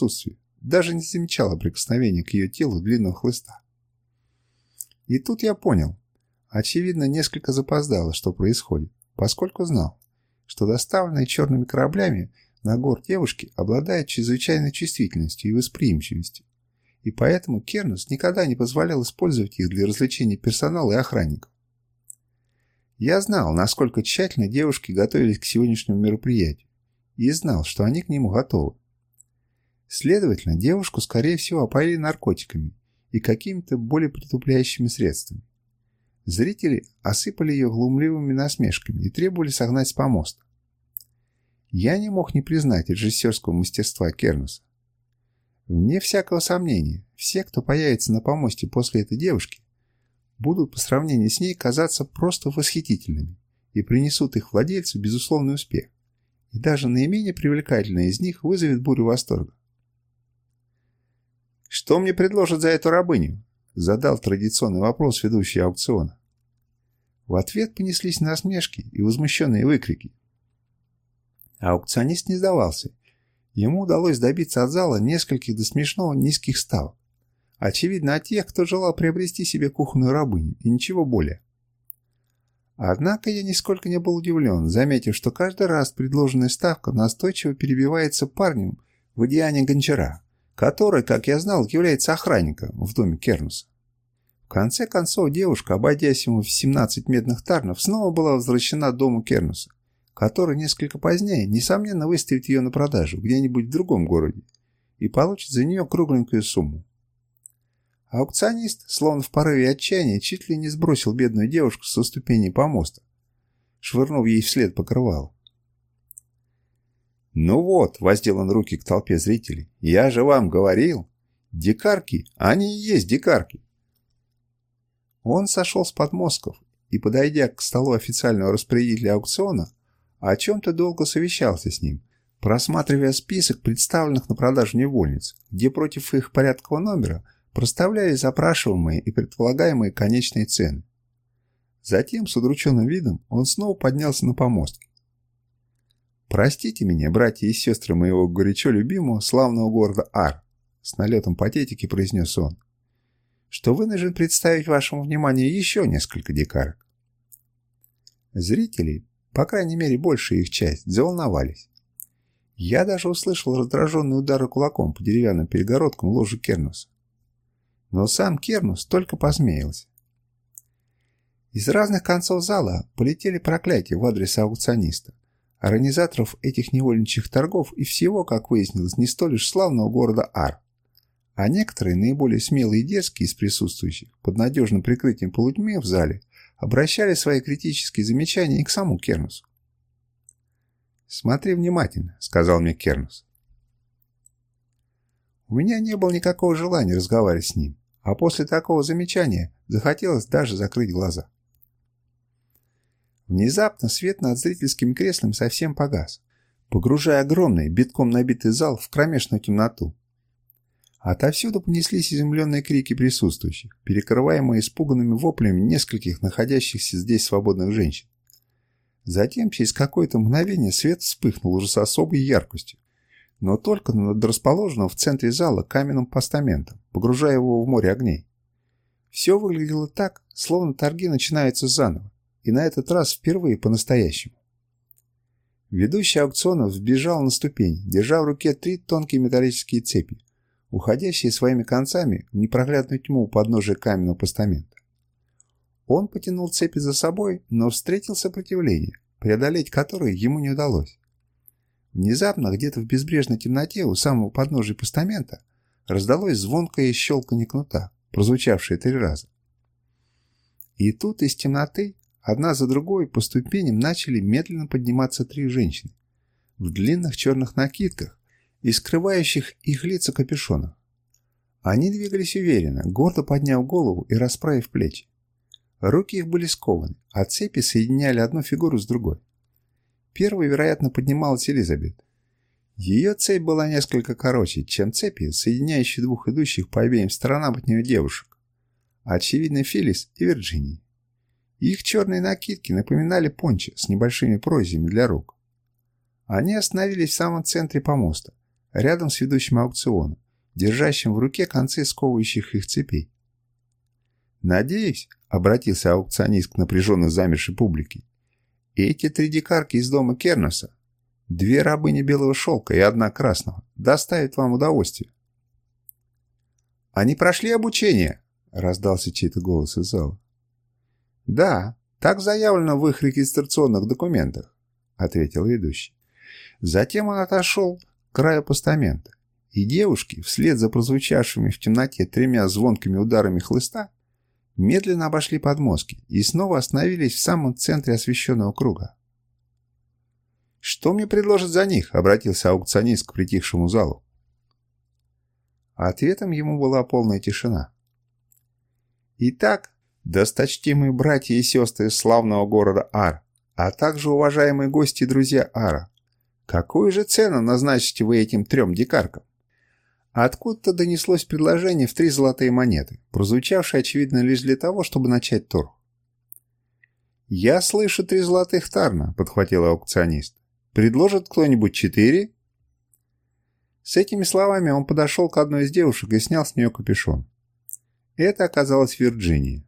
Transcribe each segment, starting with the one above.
отсутствие, даже не замечала прикосновения к ее телу длинного хлыста. И тут я понял, очевидно, несколько запоздало, что происходит, поскольку знал, что доставленные черными кораблями на гор девушки обладают чрезвычайной чувствительностью и восприимчивостью, и поэтому Кернус никогда не позволял использовать их для развлечения персонала и охранников. Я знал, насколько тщательно девушки готовились к сегодняшнему мероприятию, и знал, что они к нему готовы. Следовательно, девушку, скорее всего, опоили наркотиками и какими-то более притупляющими средствами. Зрители осыпали ее глумливыми насмешками и требовали согнать с помоста. Я не мог не признать режиссерского мастерства Кернуса. Вне всякого сомнения, все, кто появится на помосте после этой девушки, будут по сравнению с ней казаться просто восхитительными и принесут их владельцу безусловный успех. И даже наименее привлекательная из них вызовет бурю восторга. «Что мне предложат за эту рабыню?» – задал традиционный вопрос ведущий аукциона. В ответ понеслись насмешки и возмущенные выкрики. Аукционист не сдавался. Ему удалось добиться от зала нескольких до смешного низких ставок. Очевидно, от тех, кто желал приобрести себе кухонную рабыню, и ничего более. Однако я нисколько не был удивлен, заметив, что каждый раз предложенная ставка настойчиво перебивается парнем в одеянии гончара, который, как я знал, является охранником в доме Кернуса. В конце концов, девушка, обойдясь ему в 17 медных тарнов, снова была возвращена дому Кернуса, который несколько позднее, несомненно, выставит ее на продажу где-нибудь в другом городе и получит за нее кругленькую сумму. Аукционист, словно в порыве отчаяния, чуть ли не сбросил бедную девушку со ступеней помоста, швырнув ей вслед покрывало. «Ну вот», — воздел он руки к толпе зрителей, — «я же вам говорил, дикарки, они и есть дикарки». Он сошел с подмостков и, подойдя к столу официального распорядителя аукциона, о чем-то долго совещался с ним, просматривая список представленных на продажу невольниц, где против их порядкового номера — проставляли запрашиваемые и предполагаемые конечные цены. Затем, с удрученным видом, он снова поднялся на помостки. «Простите меня, братья и сестры моего горячо любимого славного города Ар», с налетом патетики произнес он, что вынужден представить вашему вниманию еще несколько дикарок. Зрители, по крайней мере большая их часть, заволновались. Я даже услышал раздраженные удары кулаком по деревянным перегородкам ложи Кернуса. Но сам Кернус только посмеялся. Из разных концов зала полетели проклятия в адрес аукциониста, организаторов этих невольничьих торгов и всего, как выяснилось, не столь уж славного города Ар. А некоторые, наиболее смелые и дерзкие из присутствующих, под надежным прикрытием полутьмы в зале, обращали свои критические замечания и к самому Кернусу. «Смотри внимательно», — сказал мне Кернус. У меня не было никакого желания разговаривать с ним а после такого замечания захотелось даже закрыть глаза. Внезапно свет над зрительским креслом совсем погас, погружая огромный, битком набитый зал в кромешную темноту. Отовсюду понеслись изумленные крики присутствующих, перекрываемые испуганными воплями нескольких находящихся здесь свободных женщин. Затем, через какое-то мгновение, свет вспыхнул уже с особой яркостью, но только над расположенным в центре зала каменным постаментом, погружая его в море огней. Все выглядело так, словно торги начинаются заново, и на этот раз впервые по-настоящему. Ведущий аукциона взбежал на ступень, держа в руке три тонкие металлические цепи, уходящие своими концами в непроглядную тьму у подножия каменного постамента. Он потянул цепи за собой, но встретил сопротивление, преодолеть которое ему не удалось. Внезапно, где-то в безбрежной темноте у самого подножия постамента, раздалось звонкое щелканье кнута, прозвучавшее три раза. И тут из темноты, одна за другой, по ступеням начали медленно подниматься три женщины в длинных черных накидках и скрывающих их лица капюшонах. Они двигались уверенно, гордо подняв голову и расправив плечи. Руки их были скованы, а цепи соединяли одну фигуру с другой. Первой, вероятно, поднималась Элизабет. Ее цепь была несколько короче, чем цепи, соединяющие двух идущих по обеим сторонам от нее девушек. Очевидно, Филлис и Вирджинии. Их черные накидки напоминали пончи с небольшими прорезями для рук. Они остановились в самом центре помоста, рядом с ведущим аукциона, держащим в руке концы сковывающих их цепей. «Надеюсь», — обратился аукционист к напряженно замершей публике, «эти три дикарки из дома Кернеса, две рабыни белого шелка и одна красного, доставят вам удовольствие». «Они прошли обучение», — раздался чей-то голос из зала. «Да, так заявлено в их регистрационных документах», — ответил ведущий. Затем он отошел к краю постамента, и девушки, вслед за прозвучавшими в темноте тремя звонкими ударами хлыста, медленно обошли подмостки и снова остановились в самом центре освещенного круга. «Что мне предложат за них?» — обратился аукционист к притихшему залу. Ответом ему была полная тишина. Итак, досточтимые братья и сестры славного города Ар, а также уважаемые гости и друзья Ара, какую же цену назначите вы этим трем дикаркам? Откуда-то донеслось предложение в три золотые монеты, прозвучавшее, очевидно, лишь для того, чтобы начать торг. «Я слышу три золотых тарна», — подхватил аукционист. «Предложит кто-нибудь четыре?» С этими словами он подошел к одной из девушек и снял с нее капюшон. Это оказалась Вирджиния.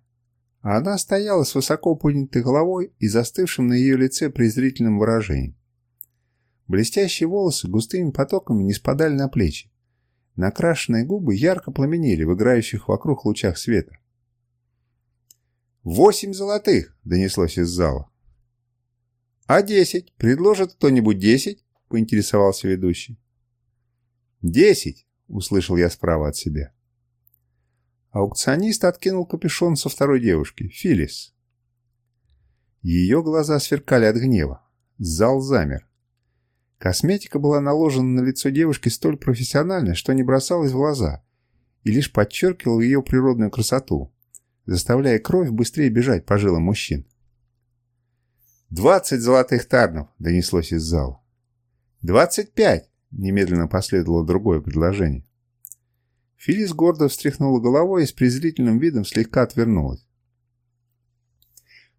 Она стояла с высоко поднятой головой и застывшим на ее лице презрительным выражением. Блестящие волосы густыми потоками не спадали на плечи, Накрашенные губы ярко пламенели в играющих вокруг лучах света. «Восемь золотых!» — донеслось из зала. «А десять? Предложит кто-нибудь десять?» — поинтересовался ведущий. «Десять!» — услышал я справа от себя. Аукционист откинул капюшон со второй девушки, Филис. Ее глаза сверкали от гнева. Зал замер. Косметика была наложена на лицо девушки столь профессионально, что не бросалась в глаза и лишь подчеркивала ее природную красоту, заставляя кровь быстрее бежать по жилам мужчин. «Двадцать золотых тарнов!» — донеслось из зала. «Двадцать пять!» — немедленно последовало другое предложение. Филис гордо встряхнула головой и с презрительным видом слегка отвернулась.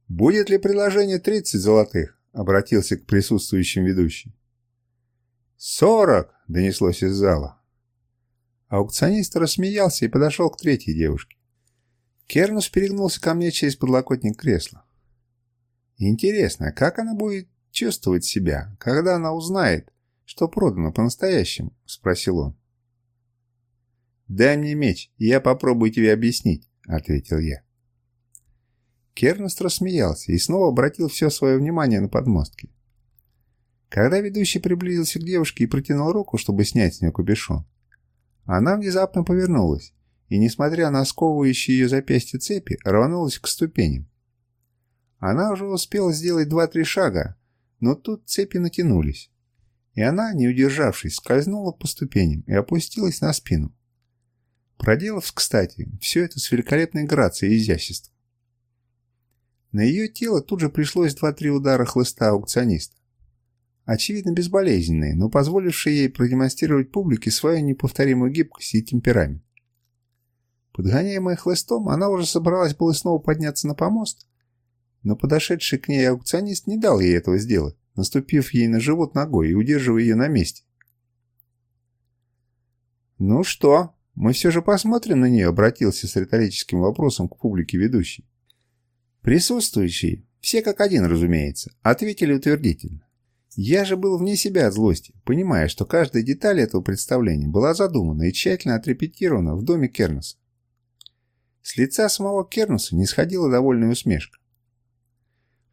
«Будет ли предложение тридцать золотых?» — обратился к присутствующим ведущим. «Сорок!» — донеслось из зала. Аукционист рассмеялся и подошел к третьей девушке. Кернус перегнулся ко мне через подлокотник кресла. «Интересно, как она будет чувствовать себя, когда она узнает, что продано по-настоящему?» — спросил он. «Дай мне меч, и я попробую тебе объяснить», — ответил я. Кернус рассмеялся и снова обратил все свое внимание на подмостки. Когда ведущий приблизился к девушке и протянул руку, чтобы снять с нее капюшон, она внезапно повернулась и, несмотря на сковывающие ее запястья цепи, рванулась к ступеням. Она уже успела сделать два-три шага, но тут цепи натянулись, и она, не удержавшись, скользнула по ступеням и опустилась на спину. Проделав, кстати, все это с великолепной грацией и изяществом. На ее тело тут же пришлось два-три удара хлыста аукциониста очевидно безболезненные, но позволившие ей продемонстрировать публике свою неповторимую гибкость и темперамент. Подгоняемая хлыстом, она уже собралась было снова подняться на помост, но подошедший к ней аукционист не дал ей этого сделать, наступив ей на живот ногой и удерживая ее на месте. «Ну что, мы все же посмотрим на нее», — обратился с риторическим вопросом к публике ведущий. Присутствующие, все как один, разумеется, ответили утвердительно. Я же был вне себя от злости, понимая, что каждая деталь этого представления была задумана и тщательно отрепетирована в доме Кернеса. С лица самого Кернеса не сходила довольная усмешка.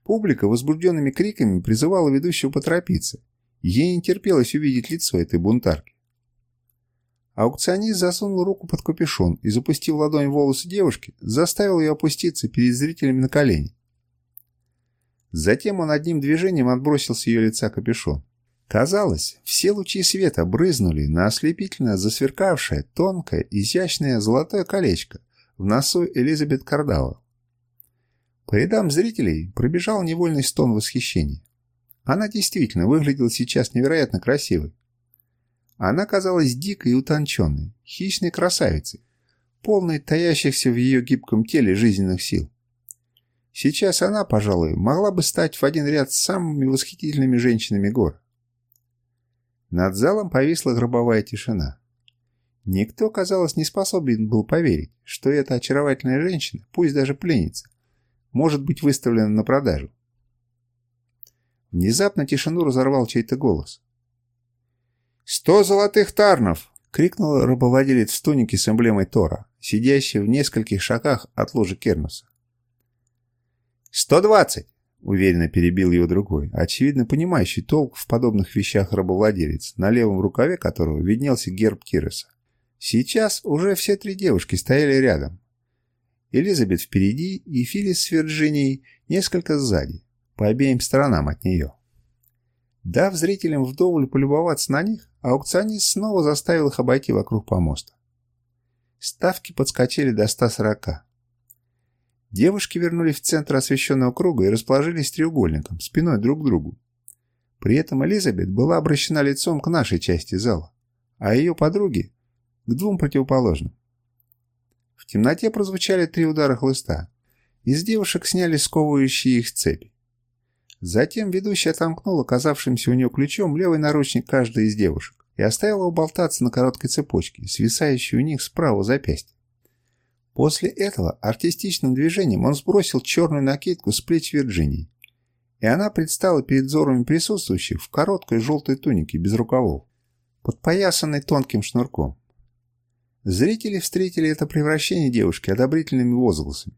Публика возбужденными криками призывала ведущего поторопиться, ей не терпелось увидеть лицо этой бунтарки. Аукционист засунул руку под капюшон и, запустив ладонь в волосы девушки, заставил ее опуститься перед зрителями на колени. Затем он одним движением отбросил с ее лица капюшон. Казалось, все лучи света брызнули на ослепительно засверкавшее, тонкое, изящное золотое колечко в носу Элизабет Кардауэлл. По рядам зрителей пробежал невольный стон восхищения. Она действительно выглядела сейчас невероятно красивой. Она казалась дикой и утонченной, хищной красавицей, полной таящихся в ее гибком теле жизненных сил. Сейчас она, пожалуй, могла бы стать в один ряд с самыми восхитительными женщинами гор. Над залом повисла гробовая тишина. Никто, казалось, не способен был поверить, что эта очаровательная женщина, пусть даже пленница, может быть выставлена на продажу. Внезапно тишину разорвал чей-то голос. «Сто золотых тарнов!» — крикнул рабовладелец в тунике с эмблемой Тора, сидящий в нескольких шагах от ложи Кернуса. «Сто двадцать!» — уверенно перебил его другой, очевидно понимающий толк в подобных вещах рабовладелец, на левом рукаве которого виднелся герб Кироса. Сейчас уже все три девушки стояли рядом. Элизабет впереди и Филис с Вирджинией несколько сзади, по обеим сторонам от нее. Дав зрителям вдоволь полюбоваться на них, аукционист снова заставил их обойти вокруг помоста. Ставки подскочили до 140. Девушки вернулись в центр освещенного круга и расположились треугольником, спиной друг к другу. При этом Элизабет была обращена лицом к нашей части зала, а ее подруги — к двум противоположным. В темноте прозвучали три удара хлыста. Из девушек сняли сковывающие их цепи. Затем ведущая отомкнула оказавшимся у нее ключом левый наручник каждой из девушек и оставила его болтаться на короткой цепочке, свисающей у них справа запястья. После этого артистичным движением он сбросил черную накидку с плеч Вирджинии, и она предстала перед взорами присутствующих в короткой желтой тунике без рукавов, подпоясанной тонким шнурком. Зрители встретили это превращение девушки одобрительными возгласами.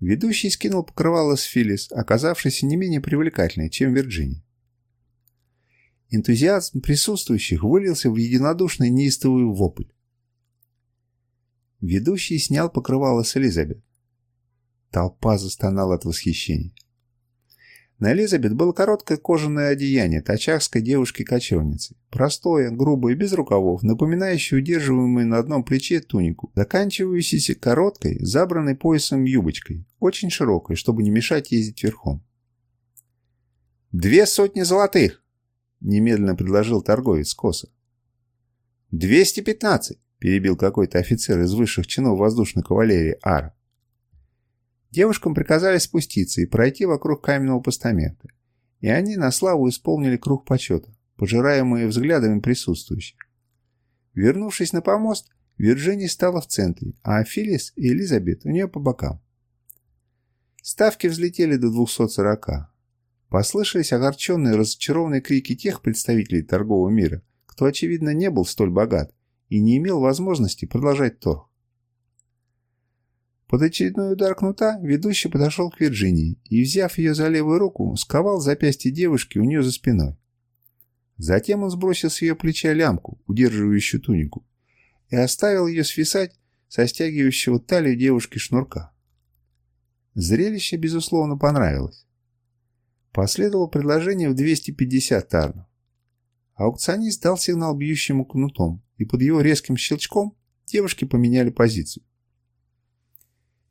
Ведущий скинул покрывало с Филлис, оказавшейся не менее привлекательной, чем Вирджиния. Энтузиазм присутствующих вылился в единодушный неистовый вопль. Ведущий снял покрывало с Элизабет. Толпа застонала от восхищения. На Элизабет было короткое кожаное одеяние тачахской девушки-кочевницы. Простое, грубое, без рукавов, напоминающее удерживаемую на одном плече тунику, заканчивающейся короткой, забранной поясом юбочкой, очень широкой, чтобы не мешать ездить верхом. «Две сотни золотых!» — немедленно предложил торговец коса. «Двести пятнадцать!» — перебил какой-то офицер из высших чинов воздушной кавалерии Ара. Девушкам приказали спуститься и пройти вокруг каменного постамента, и они на славу исполнили круг почета, пожираемые взглядами присутствующих. Вернувшись на помост, Вирджиния стала в центре, а Филлис и Элизабет у нее по бокам. Ставки взлетели до 240. Послышались огорченные разочарованные крики тех представителей торгового мира, кто, очевидно, не был столь богат и не имел возможности продолжать торг. Под очередной удар кнута ведущий подошел к Вирджинии и, взяв ее за левую руку, сковал запястье девушки у нее за спиной. Затем он сбросил с ее плеча лямку, удерживающую тунику, и оставил ее свисать со стягивающего талию девушки шнурка. Зрелище, безусловно, понравилось. Последовало предложение в 250 тарнов. Аукционист дал сигнал бьющему кнутом, и под его резким щелчком девушки поменяли позицию.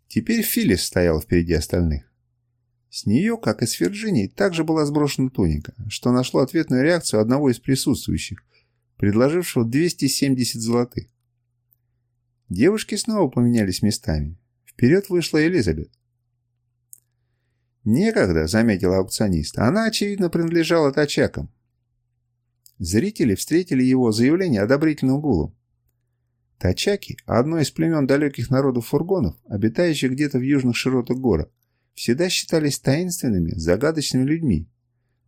Теперь Филлис стояла впереди остальных. С нее, как и с Вирджинией, также была сброшена туника, что нашло ответную реакцию одного из присутствующих, предложившего 270 золотых. Девушки снова поменялись местами. Вперед вышла Элизабет. «Некогда», — заметил аукционист, — «она, очевидно, принадлежала тачакам». Зрители встретили его заявление одобрительным гулом. Тачаки – одно из племен далеких народов фургонов, обитающих где-то в южных широтах гора, всегда считались таинственными, загадочными людьми,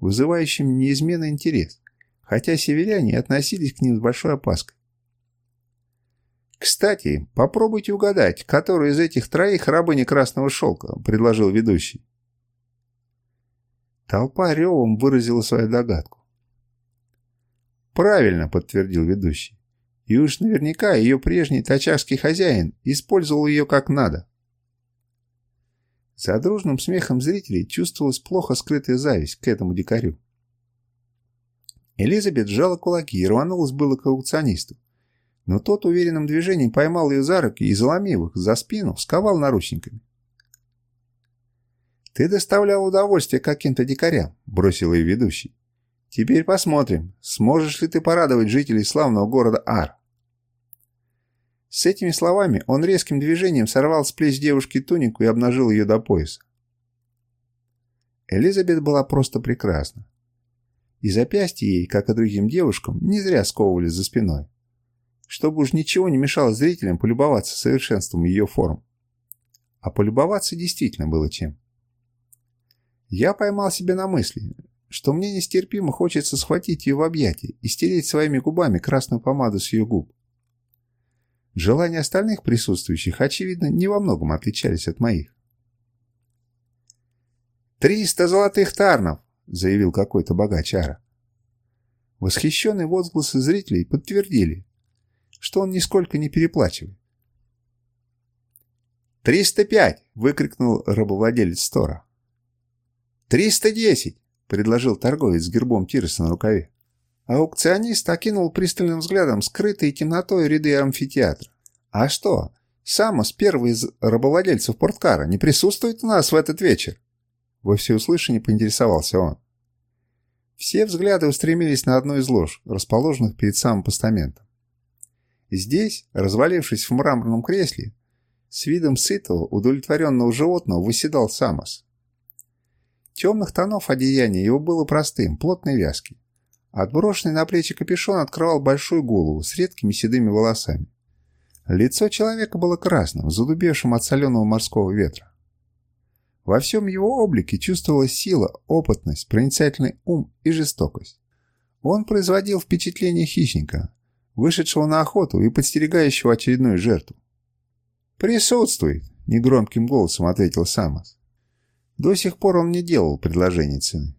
вызывающими неизменный интерес, хотя северяне относились к ним с большой опаской. «Кстати, попробуйте угадать, который из этих троих рабыня красного шелка», – предложил ведущий. Толпа ревом выразила свою догадку. «Правильно», – подтвердил ведущий. И уж наверняка ее прежний тачарский хозяин использовал ее как надо. За дружным смехом зрителей чувствовалась плохо скрытая зависть к этому дикарю. Элизабет сжала кулаки и рванулась было к аукционисту. Но тот уверенным движением поймал ее за руки и, заломив их за спину, сковал наручниками. «Ты доставлял удовольствие каким-то дикарям», — бросил ее ведущий. «Теперь посмотрим, сможешь ли ты порадовать жителей славного города Ар». С этими словами он резким движением сорвал с плеч девушки тунику и обнажил ее до пояса. Элизабет была просто прекрасна. И запястья ей, как и другим девушкам, не зря сковывали за спиной. Чтобы уж ничего не мешало зрителям полюбоваться совершенством ее форм. А полюбоваться действительно было чем. Я поймал себя на мысли, что мне нестерпимо хочется схватить ее в объятия и стереть своими губами красную помаду с ее губ. Желания остальных присутствующих, очевидно, не во многом отличались от моих. «Триста золотых тарнов!» — заявил какой-то богач Ара. Восхищенные возгласы зрителей подтвердили, что он нисколько не переплачивает. «Триста пять!» — выкрикнул рабовладелец Стора. «Триста десять!» — предложил торговец с гербом Тиреса на рукаве. Аукционист окинул пристальным взглядом скрытые темнотой ряды амфитеатра. «А что, Самос, первый из рабовладельцев Порткара, не присутствует у нас в этот вечер?» Во всеуслышание поинтересовался он. Все взгляды устремились на одну из лож, расположенных перед самым постаментом. Здесь, развалившись в мраморном кресле, с видом сытого, удовлетворенного животного выседал Самос. Темных тонов одеяния его было простым, плотной вязки. Отброшенный на плечи капюшон открывал большую голову с редкими седыми волосами. Лицо человека было красным, задубевшим от соленого морского ветра. Во всем его облике чувствовалась сила, опытность, проницательный ум и жестокость. Он производил впечатление хищника, вышедшего на охоту и подстерегающего очередную жертву. «Присутствует», — негромким голосом ответил Самос. До сих пор он не делал предложений цены.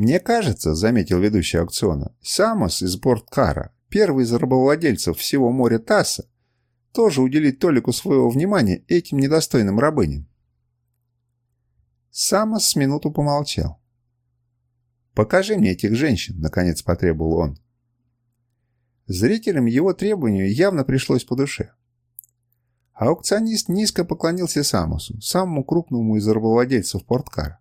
«Мне кажется», — заметил ведущий аукциона, «Самос из Борткара, первый из рабовладельцев всего моря Тасса, тоже уделит Толику своего внимания этим недостойным рабыням. Самос с минуту помолчал. «Покажи мне этих женщин», — наконец потребовал он. Зрителям его требованию явно пришлось по душе. Аукционист низко поклонился Самосу, самому крупному из рабовладельцев Порткара.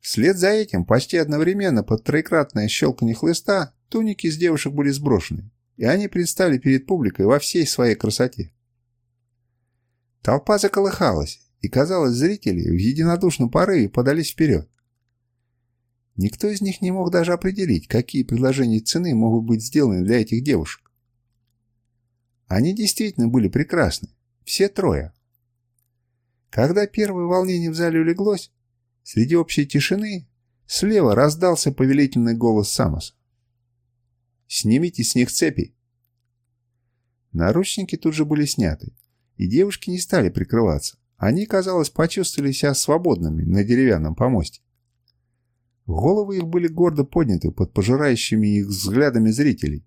Вслед за этим, почти одновременно под троекратное щелканье хлыста, туники с девушек были сброшены, и они предстали перед публикой во всей своей красоте. Толпа заколыхалась, и, казалось, зрители в единодушном порыве подались вперед. Никто из них не мог даже определить, какие предложения цены могут быть сделаны для этих девушек. Они действительно были прекрасны, все трое. Когда первое волнение в зале улеглось, среди общей тишины слева раздался повелительный голос Самоса. «Снимите с них цепи!» Наручники тут же были сняты, и девушки не стали прикрываться. Они, казалось, почувствовали себя свободными на деревянном помосте. Головы их были гордо подняты под пожирающими их взглядами зрителей,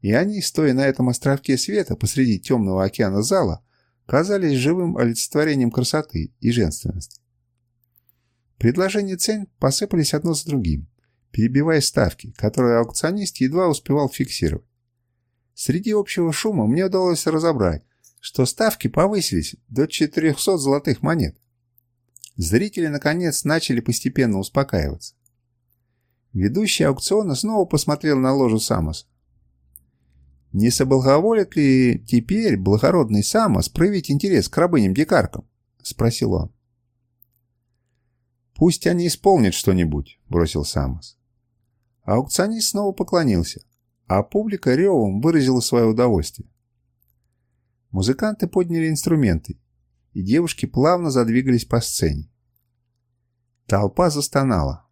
и они, стоя на этом островке света посреди темного океана зала, казались живым олицетворением красоты и женственности. Предложения цен посыпались одно за другим, перебивая ставки, которые аукционист едва успевал фиксировать. Среди общего шума мне удалось разобрать, что ставки повысились до 400 золотых монет. Зрители, наконец, начали постепенно успокаиваться. Ведущий аукциона снова посмотрел на ложу Самоса. Не соблаговолит ли теперь благородный Самос проявить интерес к рабыням-дикаркам? — спросил он. «Пусть они исполнят что-нибудь», — бросил Самос. Аукционист снова поклонился, а публика ревом выразила свое удовольствие. Музыканты подняли инструменты, и девушки плавно задвигались по сцене. Толпа застонала.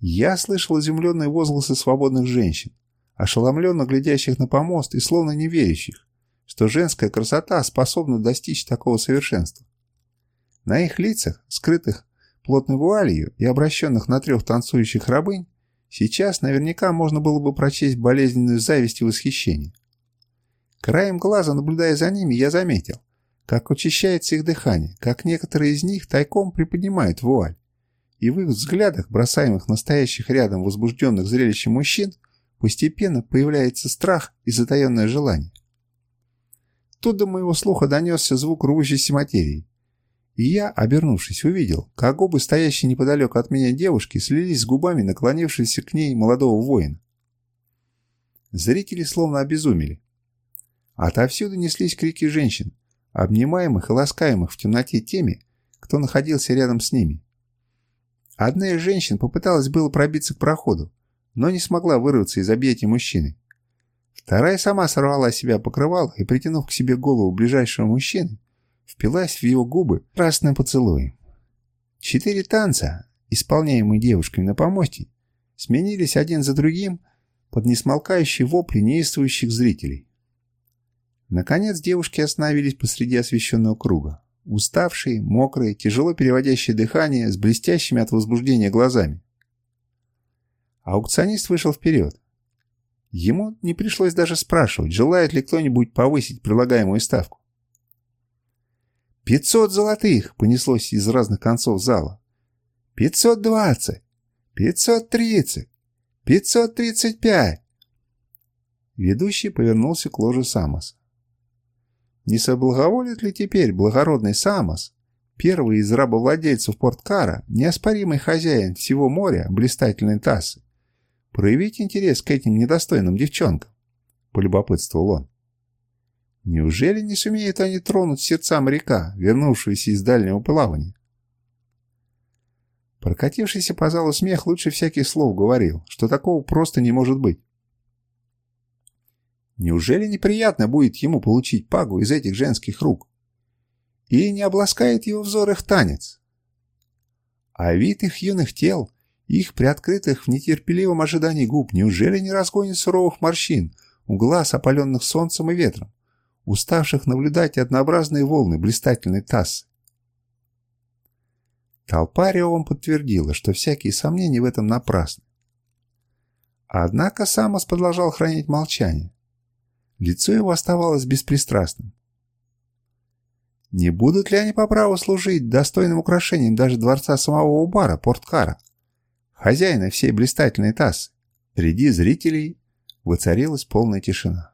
Я слышал изумленные возгласы свободных женщин, ошеломленно глядящих на помост и словно не верящих, что женская красота способна достичь такого совершенства. На их лицах, скрытых плотной вуалью и обращенных на трех танцующих рабынь, сейчас наверняка можно было бы прочесть болезненную зависть и восхищение. Краем глаза, наблюдая за ними, я заметил, как учащается их дыхание, как некоторые из них тайком приподнимают вуаль. И в их взглядах, бросаемых настоящих рядом возбужденных зрелищем мужчин, постепенно появляется страх и затаенное желание. Тут до моего слуха донесся звук рвущейся материи. И я, обернувшись, увидел, как губы стоящие неподалеку от меня девушки слились с губами наклонившегося к ней молодого воина. Зрители словно обезумели. Отовсюду неслись крики женщин, обнимаемых и ласкаемых в темноте теми, кто находился рядом с ними. Одна из женщин попыталась было пробиться к проходу, но не смогла вырваться из объятий мужчины. Вторая сама сорвала себя покрывало и, притянув к себе голову ближайшего мужчины, впилась в его губы красным поцелуем. Четыре танца, исполняемые девушками на помосте, сменились один за другим под несмолкающие вопли неистующих зрителей. Наконец девушки остановились посреди освещенного круга. Уставшие, мокрые, тяжело переводящие дыхание, с блестящими от возбуждения глазами. Аукционист вышел вперед. Ему не пришлось даже спрашивать, желает ли кто-нибудь повысить прилагаемую ставку. «Пятьсот золотых!» — понеслось из разных концов зала. «Пятьсот двадцать! Пятьсот тридцать! Пятьсот тридцать пять!» Ведущий повернулся к ложе Самоса. Не соблаговолит ли теперь благородный Самос, первый из рабовладельцев Порткара, неоспоримый хозяин всего моря блистательной тассы, проявить интерес к этим недостойным девчонкам? Полюбопытствовал он. Неужели не сумеют они тронуть сердца моряка, вернувшегося из дальнего плавания? Прокатившийся по залу смех лучше всяких слов говорил, что такого просто не может быть. Неужели неприятно будет ему получить пагу из этих женских рук? Или не обласкает его взор их танец? А вид их юных тел, их приоткрытых в нетерпеливом ожидании губ, неужели не разгонит суровых морщин у глаз, опаленных солнцем и ветром, уставших наблюдать однообразные волны блистательной тассы? Толпа ревом подтвердила, что всякие сомнения в этом напрасны. Однако Самос продолжал хранить молчание. Лицо его оставалось беспристрастным. Не будут ли они по праву служить достойным украшением даже дворца самого Убара, Порткара, хозяина всей блистательной тассы? Среди зрителей воцарилась полная тишина.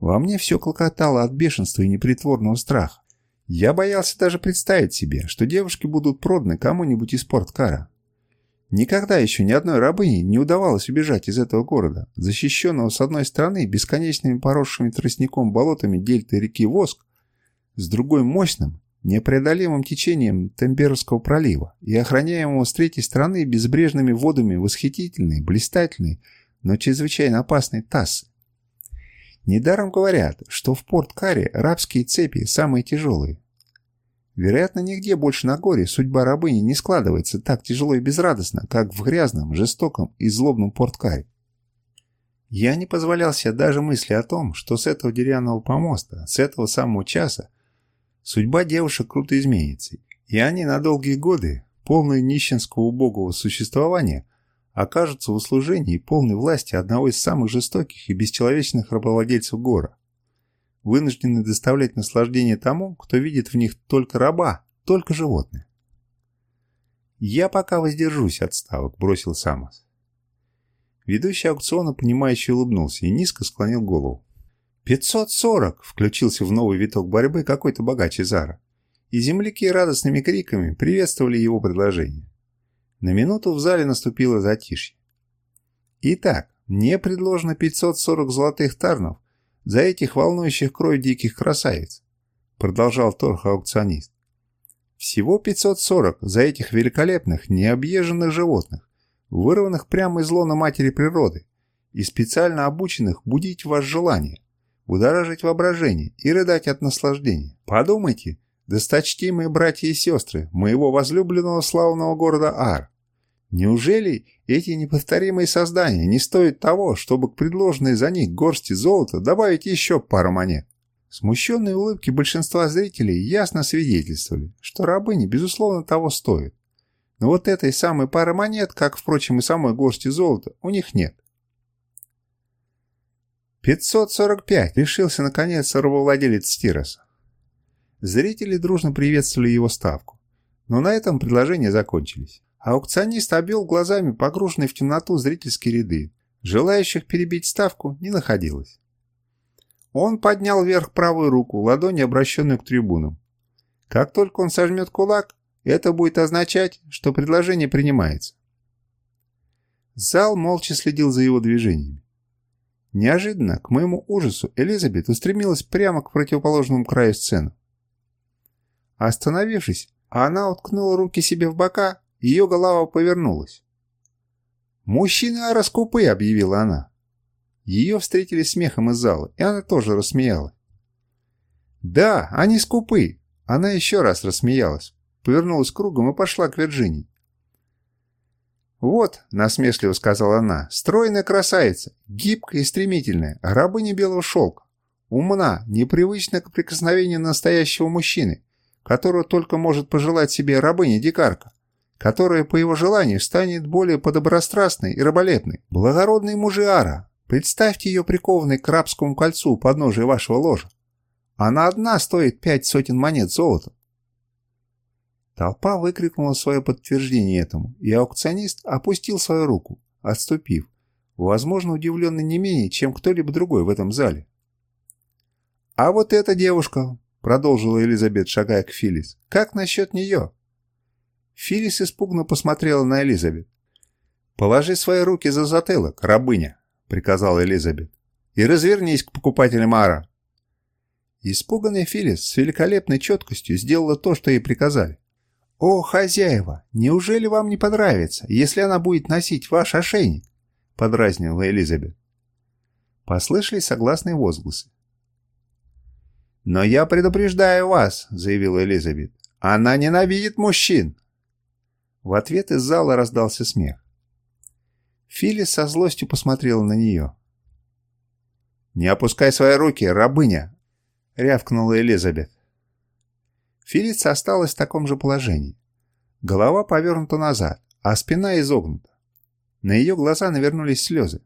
Во мне все клокотало от бешенства и непритворного страха. Я боялся даже представить себе, что девушки будут проданы кому-нибудь из Порткара. Никогда еще ни одной рабыне не удавалось убежать из этого города, защищенного с одной стороны бесконечными поросшими тростником болотами дельты реки Воск, с другой мощным, непреодолимым течением Темберского пролива и охраняемого с третьей стороны безбрежными водами восхитительной, блистательной, но чрезвычайно опасной Тассы. Недаром говорят, что в порт Каре рабские цепи самые тяжелые. Вероятно, нигде больше на горе судьба рабыни не складывается так тяжело и безрадостно, как в грязном, жестоком и злобном порткаре. Я не позволял себе даже мысли о том, что с этого деревянного помоста, с этого самого часа, судьба девушек круто изменится, и они на долгие годы, полные нищенского убогого существования, окажутся в услужении полной власти одного из самых жестоких и бесчеловечных рабовладельцев гора вынуждены доставлять наслаждение тому, кто видит в них только раба, только животное. «Я пока воздержусь от ставок», — бросил Самос. Ведущий аукциона, понимающе улыбнулся и низко склонил голову. «Пятьсот сорок!» — включился в новый виток борьбы какой-то богаче Зара. И земляки радостными криками приветствовали его предложение. На минуту в зале наступило затишье. «Итак, мне предложено 540 золотых тарнов за этих волнующих кровь диких красавиц», продолжал торг-аукционист. «Всего 540 за этих великолепных, необъезженных животных, вырванных прямо из лона матери природы и специально обученных будить ваше желание, будоражить воображение и рыдать от наслаждения. Подумайте, досточтимые братья и сестры моего возлюбленного славного города Ар, Неужели эти неповторимые создания не стоят того, чтобы к предложенной за них горсти золота добавить еще пару монет? Смущенные улыбки большинства зрителей ясно свидетельствовали, что рабыни, безусловно, того стоят. Но вот этой самой пары монет, как, впрочем, и самой горсти золота, у них нет. «545!» — решился, наконец, рабовладелец Стироса. Зрители дружно приветствовали его ставку. Но на этом предложения закончились. Аукционист обвел глазами погруженные в темноту зрительские ряды. Желающих перебить ставку не находилось. Он поднял вверх правую руку, ладони обращенную к трибунам. Как только он сожмет кулак, это будет означать, что предложение принимается. Зал молча следил за его движениями. Неожиданно, к моему ужасу, Элизабет устремилась прямо к противоположному краю сцены. Остановившись, она уткнула руки себе в бока ее голова повернулась. «Мужчины раскупы!» — объявила она. Ее встретили смехом из зала, и она тоже рассмеялась. «Да, они скупы!» Она еще раз рассмеялась, повернулась кругом и пошла к Вирджинии. «Вот», — насмешливо сказала она, — «стройная красавица, гибкая и стремительная, рабыня белого шелка, умна, непривычна к прикосновению настоящего мужчины, которого только может пожелать себе рабыня-дикарка, которая по его желанию станет более подобострастной и раболепной. Благородный мужиара, представьте ее прикованной к рабскому кольцу у подножия вашего ложа. Она одна стоит пять сотен монет золота. Толпа выкрикнула свое подтверждение этому, и аукционист опустил свою руку, отступив, возможно, удивленный не менее, чем кто-либо другой в этом зале. «А вот эта девушка», — продолжила Элизабет, шагая к Филлис, — «как насчет нее?» Филлис испуганно посмотрела на Элизабет. «Положи свои руки за затылок, рабыня», — приказала Элизабет, — «и развернись к покупателям Ара». Испуганная Филлис с великолепной четкостью сделала то, что ей приказали. «О, хозяева, неужели вам не понравится, если она будет носить ваш ошейник?» — подразнила Элизабет. Послышались согласные возгласы. «Но я предупреждаю вас», — заявила Элизабет. «Она ненавидит мужчин!» В ответ из зала раздался смех. Филлис со злостью посмотрела на нее. «Не опускай свои руки, рабыня!» — рявкнула Элизабет. Филица осталась в таком же положении. Голова повернута назад, а спина изогнута. На ее глаза навернулись слезы.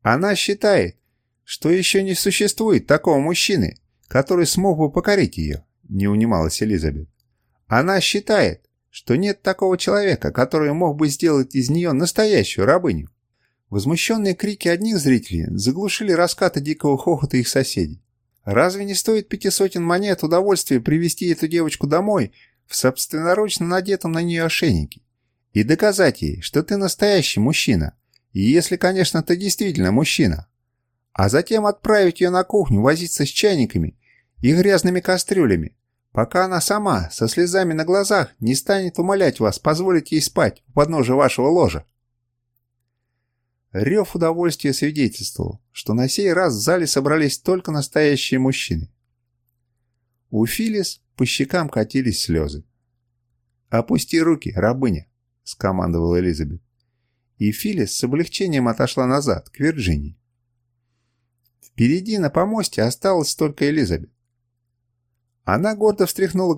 Она считает, что еще не существует такого мужчины, который смог бы покорить ее, не унималась Элизабет. Она считает, что нет такого человека, который мог бы сделать из нее настоящую рабыню. Возмущенные крики одних зрителей заглушили раскаты дикого хохота их соседей. Разве не стоит пяти сотен монет удовольствия привести эту девочку домой в собственноручно надетом на нее ошейнике и доказать ей, что ты настоящий мужчина, если, конечно, ты действительно мужчина, а затем отправить ее на кухню возиться с чайниками и грязными кастрюлями, пока она сама, со слезами на глазах, не станет умолять вас позволить ей спать у подножия вашего ложа. Рев удовольствия свидетельствовал, что на сей раз в зале собрались только настоящие мужчины. У Филис по щекам катились слезы. «Опусти руки, рабыня!» — скомандовала Элизабет. И Филис с облегчением отошла назад, к Вирджинии. Впереди на помосте осталась только Элизабет. Она гордо встряхнула головой.